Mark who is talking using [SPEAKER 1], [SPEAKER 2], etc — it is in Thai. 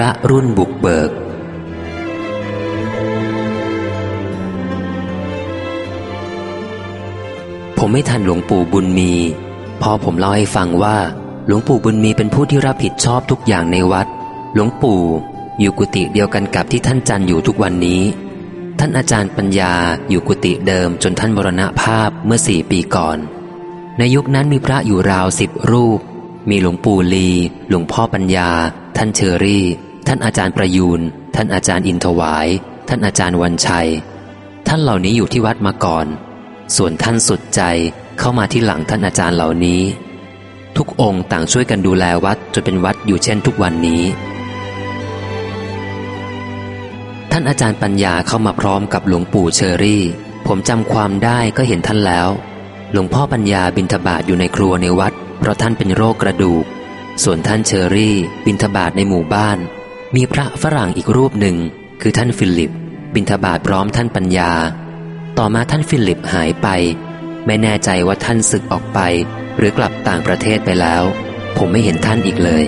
[SPEAKER 1] พระรุ่นบุกเบิก ผมไม่ทันหลวงปู่บุญมี พอผมเล่าให้ฟังว่า หลวงปู่บุญมีเป็นผู้ที่รับผิดชอบทุกอย่างในวัด หลวงปู่อยู่กุฏิเดียวกันกับที่ท่านจันอยู่ทุกวันนี้ ท่านอาจารย์ปัญญาอยู่กุฏิเดิมจนท่านมรณภาพเมื่อสี่ปีก่อน ในยุคนั้นมีพระอยู่ราวสิบรูป มีหลวงปู่ลี หลวงพ่อปัญญา ท่านเชอรี่ ท่านอาจารย์ประยูน ท่านอาจารย์อินทวาย ท่านอาจารย์วันชัย ท่านเหล่านี้อยู่ที่วัดมาก่อน ส่วนท่านสุดใจเข้ามาที่หลังท่านอาจารย์เหล่านี้ ทุกองค์ต่างช่วยกันดูแลวัดจนเป็นวัดอยู่เช่นทุกวันนี้ ท่านอาจารย์ปัญญาเข้ามาพร้อมกับหลวงปู่เชอรี่ ผมจำความได้ก็เห็นท่านแล้ว หลวงพ่อปัญญาบิณฑบาตอยู่ในครัวในวัด เพราะท่านเป็นโรคกระดูก ส่วนท่านเชอรี่ บิณฑบาตในหมู่บ้าน มีพระฝรั่งอีกรูปหนึ่ง คือท่านฟิลิป บิณฑบาตพร้อมท่านปัญญา ต่อมาท่านฟิลิปหายไป ไม่แน่ใจว่าท่านสึกออกไป หรือกลับต่างประเทศไปแล้ว ผมไม่เห็นท่านอีกเลย